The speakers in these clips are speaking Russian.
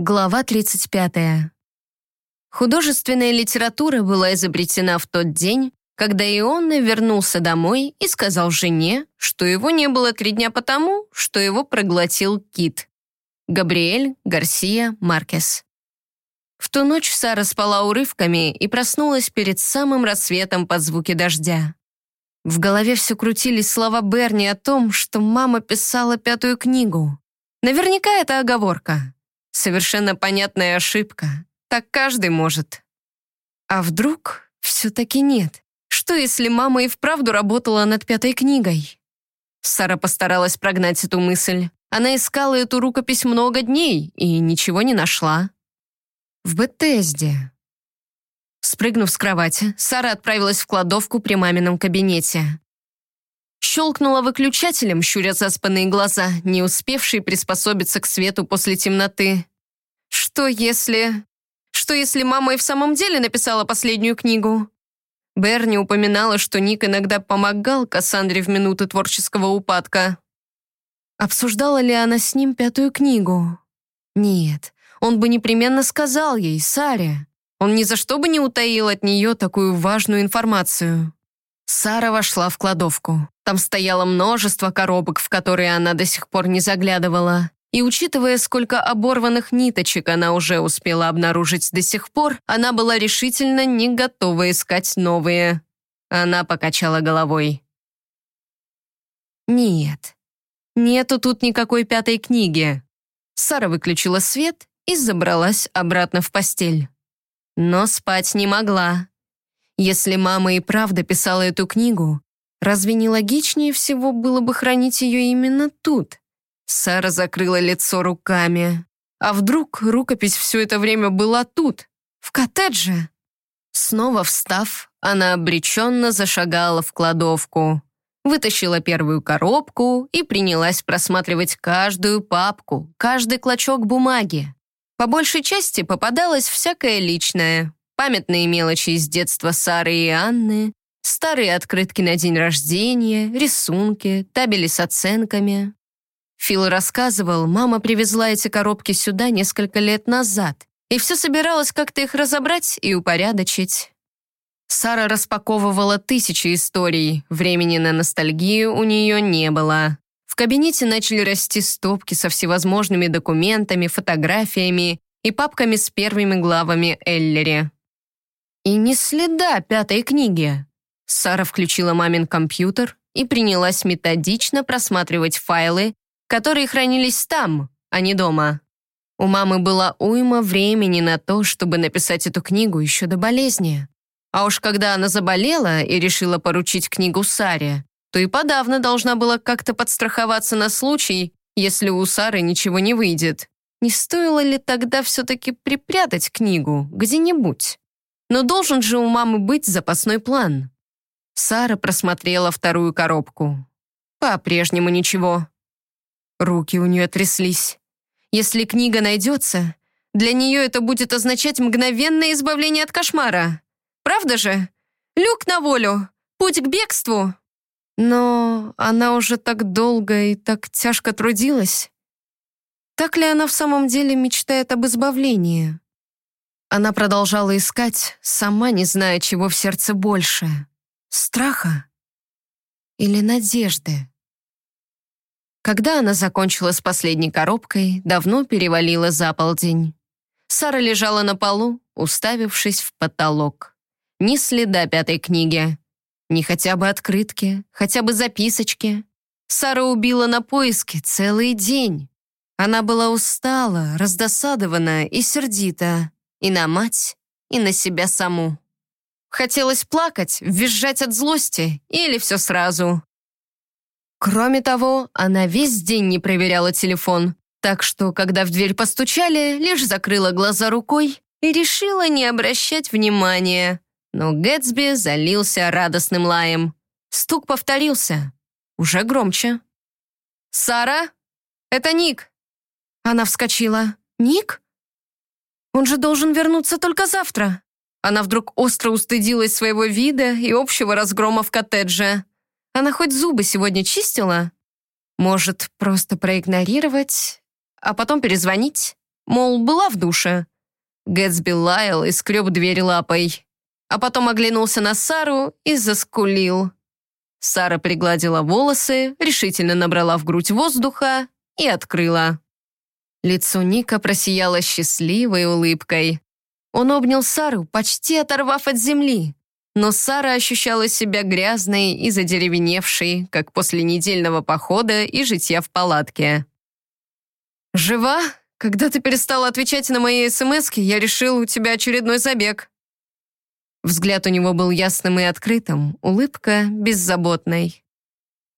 Глава 35. Художественная литература была изобретена в тот день, когда Ионна вернулся домой и сказал жене, что его не было три дня потому, что его проглотил кит. Габриэль Гарсия Маркес. В ту ночь Сара спала урывками и проснулась перед самым рассветом под звуки дождя. В голове все крутились слова Берни о том, что мама писала пятую книгу. Наверняка это оговорка. Совершенно понятная ошибка. Так каждый может. А вдруг все-таки нет? Что, если мама и вправду работала над пятой книгой? Сара постаралась прогнать эту мысль. Она искала эту рукопись много дней и ничего не нашла. В Бетезде. Спрыгнув с кровати, Сара отправилась в кладовку при мамином кабинете. Щелкнула выключателем, щуря заспанные глаза, не успевшие приспособиться к свету после темноты. Что если... Что если мама и в самом деле написала последнюю книгу? Берни упоминала, что Ник иногда помогал Кассандре в минуты творческого упадка. Обсуждала ли она с ним пятую книгу? Нет, он бы непременно сказал ей, Саре. Он ни за что бы не утаил от нее такую важную информацию. Сара вошла в кладовку. Там стояло множество коробок, в которые она до сих пор не заглядывала. И учитывая, сколько оборванных ниточек она уже успела обнаружить до сих пор, она была решительно не готова искать новые. Она покачала головой. «Нет, нету тут никакой пятой книги». Сара выключила свет и забралась обратно в постель. Но спать не могла. Если мама и правда писала эту книгу, разве не логичнее всего было бы хранить ее именно тут? Сара закрыла лицо руками. А вдруг рукопись все это время была тут, в коттедже? Снова встав, она обреченно зашагала в кладовку. Вытащила первую коробку и принялась просматривать каждую папку, каждый клочок бумаги. По большей части попадалось всякое личное. Памятные мелочи из детства Сары и Анны, старые открытки на день рождения, рисунки, табели с оценками. Фил рассказывал, мама привезла эти коробки сюда несколько лет назад и все собиралась как-то их разобрать и упорядочить. Сара распаковывала тысячи историй, времени на ностальгию у нее не было. В кабинете начали расти стопки со всевозможными документами, фотографиями и папками с первыми главами Эллери. И ни следа пятой книги. Сара включила мамин компьютер и принялась методично просматривать файлы, которые хранились там, а не дома. У мамы была уйма времени на то, чтобы написать эту книгу еще до болезни. А уж когда она заболела и решила поручить книгу Саре, то и подавно должна была как-то подстраховаться на случай, если у Сары ничего не выйдет. Не стоило ли тогда все-таки припрятать книгу где-нибудь? Но должен же у мамы быть запасной план. Сара просмотрела вторую коробку. По-прежнему ничего. Руки у нее тряслись. Если книга найдется, для нее это будет означать мгновенное избавление от кошмара. Правда же? Люк на волю, путь к бегству. Но она уже так долго и так тяжко трудилась. Так ли она в самом деле мечтает об избавлении? Она продолжала искать, сама не зная, чего в сердце больше. Страха или надежды? Когда она закончила с последней коробкой, давно перевалила за полдень. Сара лежала на полу, уставившись в потолок. Ни следа пятой книги. Ни хотя бы открытки, хотя бы записочки. Сара убила на поиски целый день. Она была устала, раздосадована и сердита и на мать, и на себя саму. Хотелось плакать, визжать от злости или все сразу. Кроме того, она весь день не проверяла телефон, так что, когда в дверь постучали, лишь закрыла глаза рукой и решила не обращать внимания. Но Гэтсби залился радостным лаем. Стук повторился. Уже громче. «Сара? Это Ник!» Она вскочила. «Ник?» Он же должен вернуться только завтра. Она вдруг остро устыдилась своего вида и общего разгрома в коттедже. Она хоть зубы сегодня чистила? Может, просто проигнорировать, а потом перезвонить? мол, была в душе. Гэтсби лаял и скреб дверь лапой. А потом оглянулся на Сару и заскулил. Сара пригладила волосы, решительно набрала в грудь воздуха и открыла. Лицо Ника просияло счастливой улыбкой. Он обнял Сару, почти оторвав от земли. Но Сара ощущала себя грязной и задеревеневшей, как после недельного похода и житья в палатке. «Жива? Когда ты перестала отвечать на мои смс я решил, у тебя очередной забег». Взгляд у него был ясным и открытым, улыбка беззаботной.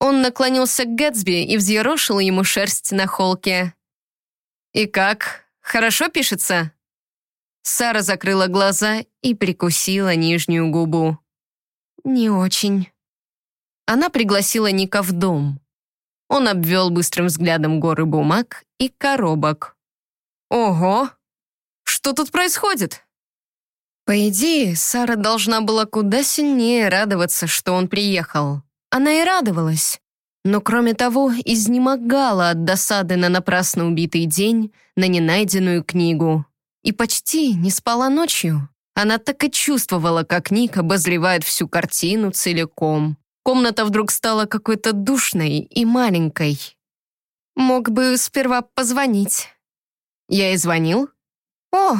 Он наклонился к Гэтсби и взъерошил ему шерсть на холке. «И как? Хорошо пишется?» Сара закрыла глаза и прикусила нижнюю губу. «Не очень». Она пригласила Ника в дом. Он обвел быстрым взглядом горы бумаг и коробок. «Ого! Что тут происходит?» По идее, Сара должна была куда сильнее радоваться, что он приехал. Она и радовалась. Но кроме того, изнемогала от досады на напрасно убитый день, на ненайденную книгу. И почти не спала ночью. Она так и чувствовала, как Ник обозревает всю картину целиком. Комната вдруг стала какой-то душной и маленькой. Мог бы сперва позвонить. Я и звонил. О,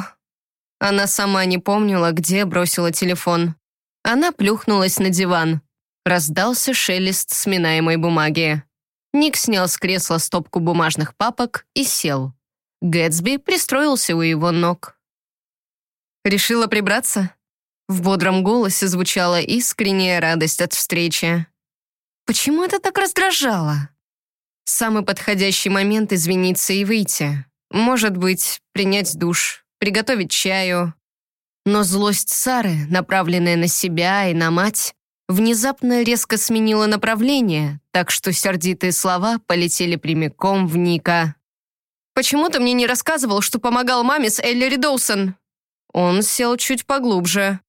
она сама не помнила, где бросила телефон. Она плюхнулась на диван. Раздался шелест сминаемой бумаги. Ник снял с кресла стопку бумажных папок и сел. Гэтсби пристроился у его ног. «Решила прибраться?» В бодром голосе звучала искренняя радость от встречи. Почему это так раздражало? Самый подходящий момент извиниться и выйти. Может быть, принять душ, приготовить чаю. Но злость Сары, направленная на себя и на мать, внезапно резко сменила направление, так что сердитые слова полетели прямиком в Ника. «Почему ты мне не рассказывал, что помогал маме с Эллири Доусон?» Он сел чуть поглубже.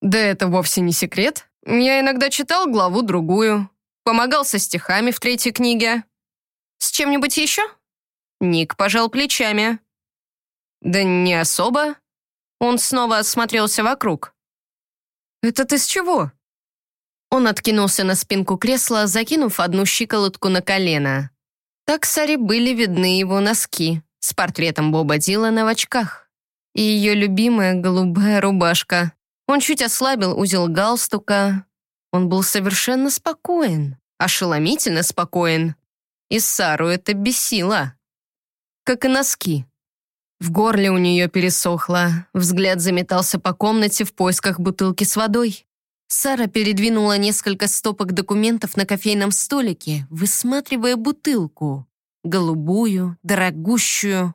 «Да это вовсе не секрет. Я иногда читал главу-другую. Помогал со стихами в третьей книге. С чем-нибудь еще?» Ник пожал плечами. «Да не особо». Он снова осмотрелся вокруг. «Это ты с чего?» Он откинулся на спинку кресла, закинув одну щиколотку на колено. Так Саре были видны его носки с портретом Боба Дилана в очках. И ее любимая голубая рубашка. Он чуть ослабил узел галстука. Он был совершенно спокоен, ошеломительно спокоен. И Сару это бесило. Как и носки. В горле у нее пересохло, взгляд заметался по комнате в поисках бутылки с водой. Сара передвинула несколько стопок документов на кофейном столике, высматривая бутылку. Голубую, дорогущую.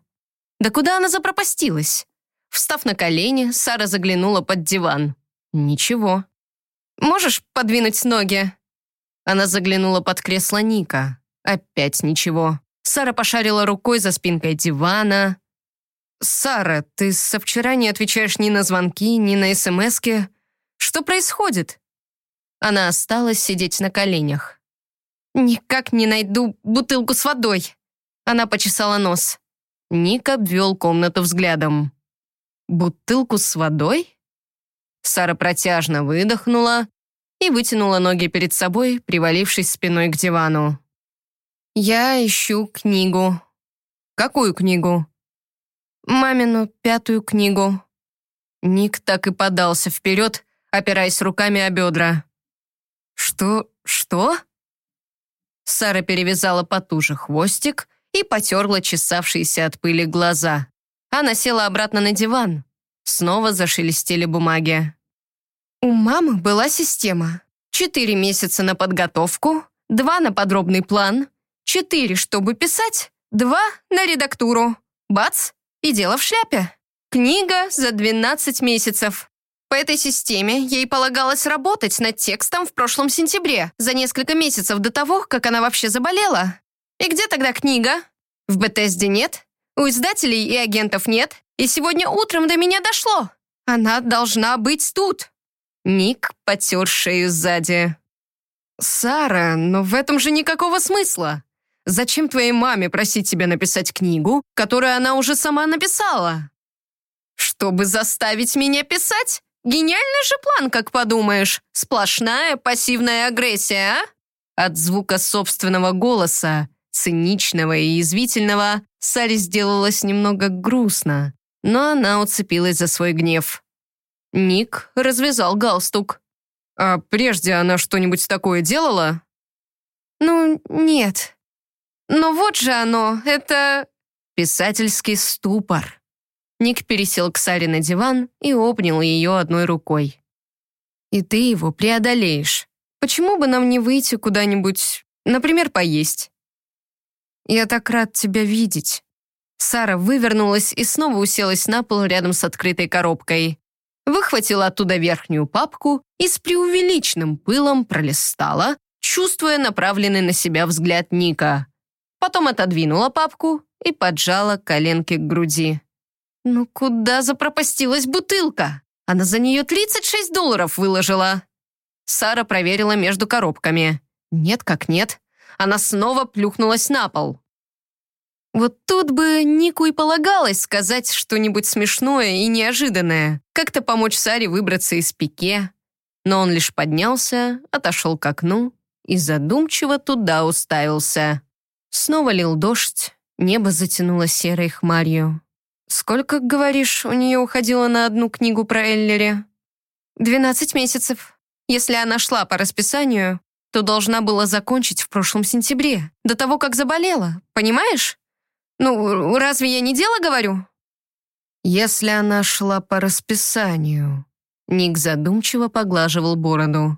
Да куда она запропастилась? Встав на колени, Сара заглянула под диван. Ничего. «Можешь подвинуть ноги?» Она заглянула под кресло Ника. Опять ничего. Сара пошарила рукой за спинкой дивана, «Сара, ты со вчера не отвечаешь ни на звонки, ни на СМСки. Что происходит?» Она осталась сидеть на коленях. «Никак не найду бутылку с водой». Она почесала нос. Ник обвел комнату взглядом. «Бутылку с водой?» Сара протяжно выдохнула и вытянула ноги перед собой, привалившись спиной к дивану. «Я ищу книгу». «Какую книгу?» мамину пятую книгу». Ник так и подался вперед, опираясь руками о бедра. «Что? Что?» Сара перевязала потуже хвостик и потерла чесавшиеся от пыли глаза. Она села обратно на диван. Снова зашелестели бумаги. У мамы была система. Четыре месяца на подготовку, два на подробный план, четыре, чтобы писать, два на редактуру. Бац! И дело в шляпе. Книга за 12 месяцев. Этой системе ей полагалось работать над текстом в прошлом сентябре, за несколько месяцев до того, как она вообще заболела. И где тогда книга? В Бетезде нет, у издателей и агентов нет, и сегодня утром до меня дошло. Она должна быть тут. Ник потер шею сзади. «Сара, но в этом же никакого смысла. Зачем твоей маме просить тебя написать книгу, которую она уже сама написала? Чтобы заставить меня писать? Гениальный же план, как подумаешь. Сплошная пассивная агрессия, а? От звука собственного голоса, циничного и язвительного, Саре сделалось немного грустно, но она уцепилась за свой гнев. Ник развязал галстук. «А прежде она что-нибудь такое делала?» «Ну, нет. Но вот же оно, это...» Писательский ступор. Ник пересел к Саре на диван и обнял ее одной рукой. «И ты его преодолеешь. Почему бы нам не выйти куда-нибудь, например, поесть?» «Я так рад тебя видеть». Сара вывернулась и снова уселась на пол рядом с открытой коробкой. Выхватила оттуда верхнюю папку и с преувеличенным пылом пролистала, чувствуя направленный на себя взгляд Ника. Потом отодвинула папку и поджала коленки к груди. Ну куда запропастилась бутылка? Она за нее 36 долларов выложила. Сара проверила между коробками. Нет как нет. Она снова плюхнулась на пол. Вот тут бы Нику и полагалось сказать что-нибудь смешное и неожиданное, как-то помочь Саре выбраться из пике. Но он лишь поднялся, отошел к окну и задумчиво туда уставился. Снова лил дождь, небо затянуло серой хмарью. «Сколько, говоришь, у нее уходило на одну книгу про Эллери?» «Двенадцать месяцев. Если она шла по расписанию, то должна была закончить в прошлом сентябре, до того, как заболела, понимаешь? Ну, разве я не дело говорю?» «Если она шла по расписанию...» Ник задумчиво поглаживал бороду.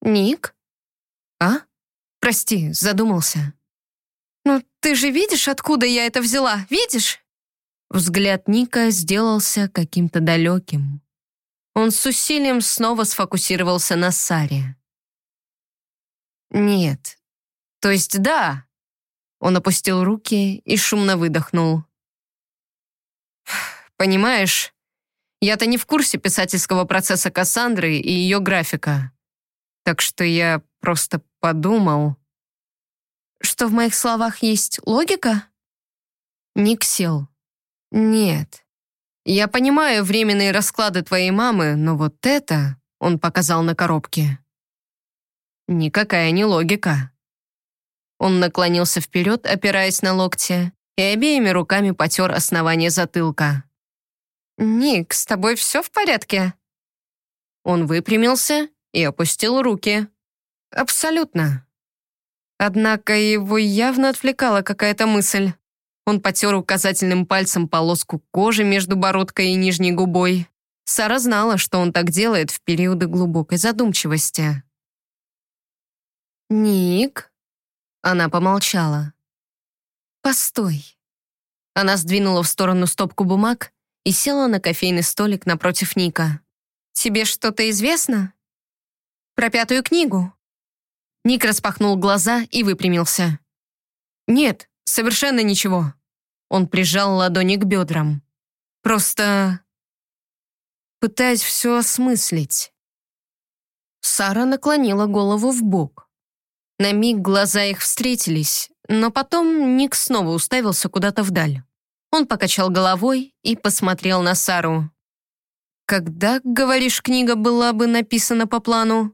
«Ник?» «А? Прости, задумался». «Ну, ты же видишь, откуда я это взяла? Видишь?» Взгляд Ника сделался каким-то далеким. Он с усилием снова сфокусировался на Саре. «Нет. То есть да». Он опустил руки и шумно выдохнул. «Понимаешь, я-то не в курсе писательского процесса Кассандры и ее графика. Так что я просто подумал...» «Что в моих словах есть логика?» Ник сел. «Нет. Я понимаю временные расклады твоей мамы, но вот это...» Он показал на коробке. «Никакая не логика». Он наклонился вперед, опираясь на локти, и обеими руками потер основание затылка. «Ник, с тобой все в порядке?» Он выпрямился и опустил руки. «Абсолютно». Однако его явно отвлекала какая-то мысль. Он потер указательным пальцем полоску кожи между бородкой и нижней губой. Сара знала, что он так делает в периоды глубокой задумчивости. «Ник?» Она помолчала. «Постой». Она сдвинула в сторону стопку бумаг и села на кофейный столик напротив Ника. «Тебе что-то известно? Про пятую книгу?» Ник распахнул глаза и выпрямился. «Нет, Совершенно ничего. Он прижал ладони к бедрам. Просто пытаясь все осмыслить. Сара наклонила голову в бок. На миг глаза их встретились, но потом Ник снова уставился куда-то вдаль. Он покачал головой и посмотрел на Сару. «Когда, говоришь, книга была бы написана по плану?»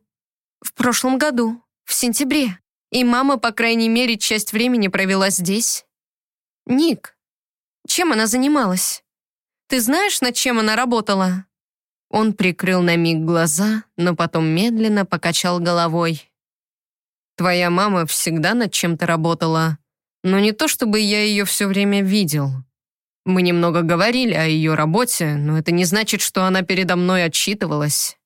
«В прошлом году, в сентябре», и мама, по крайней мере, часть времени провела здесь. Ник, чем она занималась? Ты знаешь, над чем она работала?» Он прикрыл на миг глаза, но потом медленно покачал головой. «Твоя мама всегда над чем-то работала, но не то чтобы я ее все время видел. Мы немного говорили о ее работе, но это не значит, что она передо мной отчитывалась».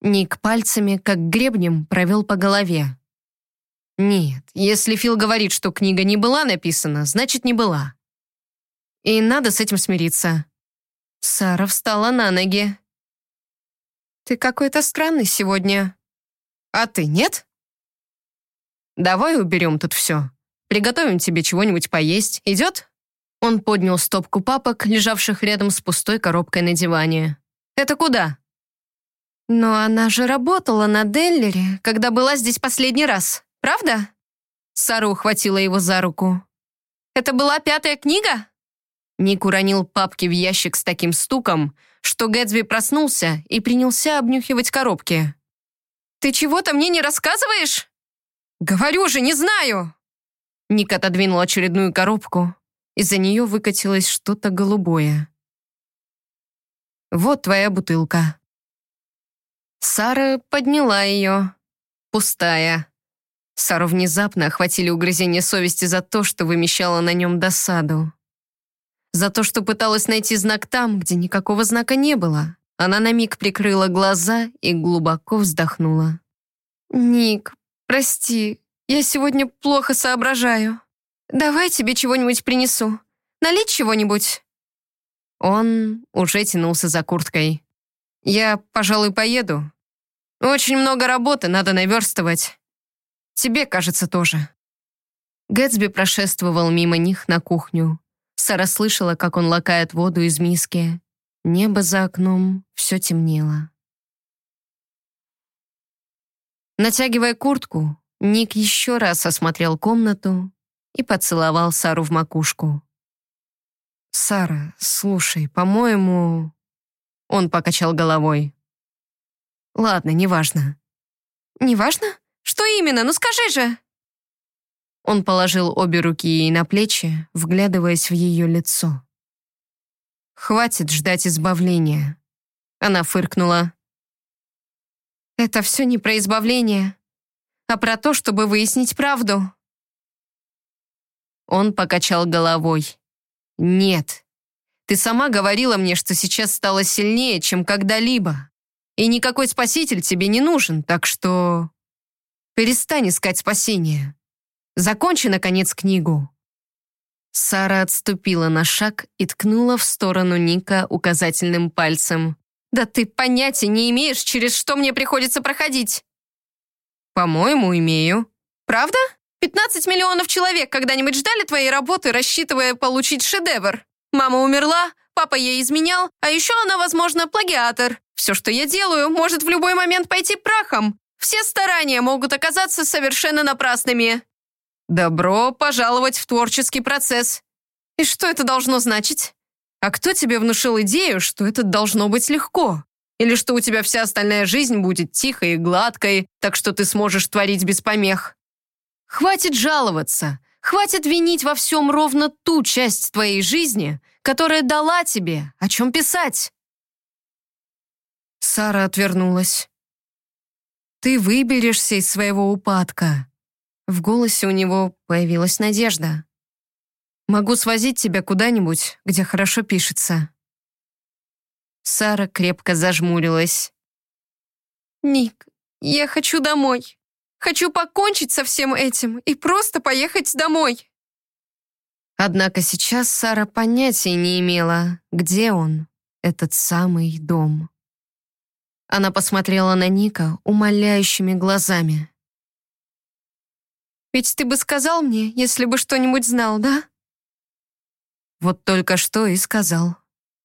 Ник пальцами, как гребнем, провел по голове. Нет, если Фил говорит, что книга не была написана, значит, не была. И надо с этим смириться. Сара встала на ноги. «Ты какой-то странный сегодня». «А ты нет?» «Давай уберем тут все. Приготовим тебе чего-нибудь поесть. Идет?» Он поднял стопку папок, лежавших рядом с пустой коробкой на диване. «Это куда?» «Но она же работала на Деллере, когда была здесь последний раз. Правда?» Сара ухватила его за руку. «Это была пятая книга?» Ник уронил папки в ящик с таким стуком, что Гэтсби проснулся и принялся обнюхивать коробки. «Ты чего-то мне не рассказываешь?» «Говорю же, не знаю!» Ник отодвинул очередную коробку. Из-за нее выкатилось что-то голубое. «Вот твоя бутылка». Сара подняла ее. Пустая. Сару внезапно охватили угрызения совести за то, что вымещала на нем досаду. За то, что пыталась найти знак там, где никакого знака не было. Она на миг прикрыла глаза и глубоко вздохнула. «Ник, прости, я сегодня плохо соображаю. Давай тебе чего-нибудь принесу. Налить чего-нибудь?» Он уже тянулся за курткой. «Я, пожалуй, поеду. Очень много работы, надо наверстывать. Тебе, кажется, тоже». Гэтсби прошествовал мимо них на кухню. Сара слышала, как он лакает воду из миски. Небо за окном все темнело. Натягивая куртку, Ник еще раз осмотрел комнату и поцеловал Сару в макушку. «Сара, слушай, по-моему...» Он покачал головой. «Ладно, неважно». «Неважно? Что именно? Ну скажи же!» Он положил обе руки ей на плечи, вглядываясь в ее лицо. «Хватит ждать избавления». Она фыркнула. «Это все не про избавление, а про то, чтобы выяснить правду». Он покачал головой. «Нет. Ты сама говорила мне, что сейчас стала сильнее, чем когда-либо. И никакой спаситель тебе не нужен, так что... Перестань искать спасения. Закончи, наконец, книгу». Сара отступила на шаг и ткнула в сторону Ника указательным пальцем. «Да ты понятия не имеешь, через что мне приходится проходить!» «По-моему, имею». «Правда? 15 миллионов человек когда-нибудь ждали твоей работы, рассчитывая получить шедевр. Мама умерла, папа ей изменял, а еще она, возможно, плагиатор. Все, что я делаю, может в любой момент пойти прахом. Все старания могут оказаться совершенно напрасными. «Добро пожаловать в творческий процесс». «И что это должно значить?» «А кто тебе внушил идею, что это должно быть легко? Или что у тебя вся остальная жизнь будет тихой и гладкой, так что ты сможешь творить без помех? Хватит жаловаться, хватит винить во всем ровно ту часть твоей жизни, которая дала тебе, о чем писать». Сара отвернулась. «Ты выберешься из своего упадка. В голосе у него появилась надежда. «Могу свозить тебя куда-нибудь, где хорошо пишется». Сара крепко зажмурилась. «Ник, я хочу домой. Хочу покончить со всем этим и просто поехать домой». Однако сейчас Сара понятия не имела, где он, этот самый дом. Она посмотрела на Ника умоляющими глазами. Ведь ты бы сказал мне, если бы что-нибудь знал, да?» Вот только что и сказал.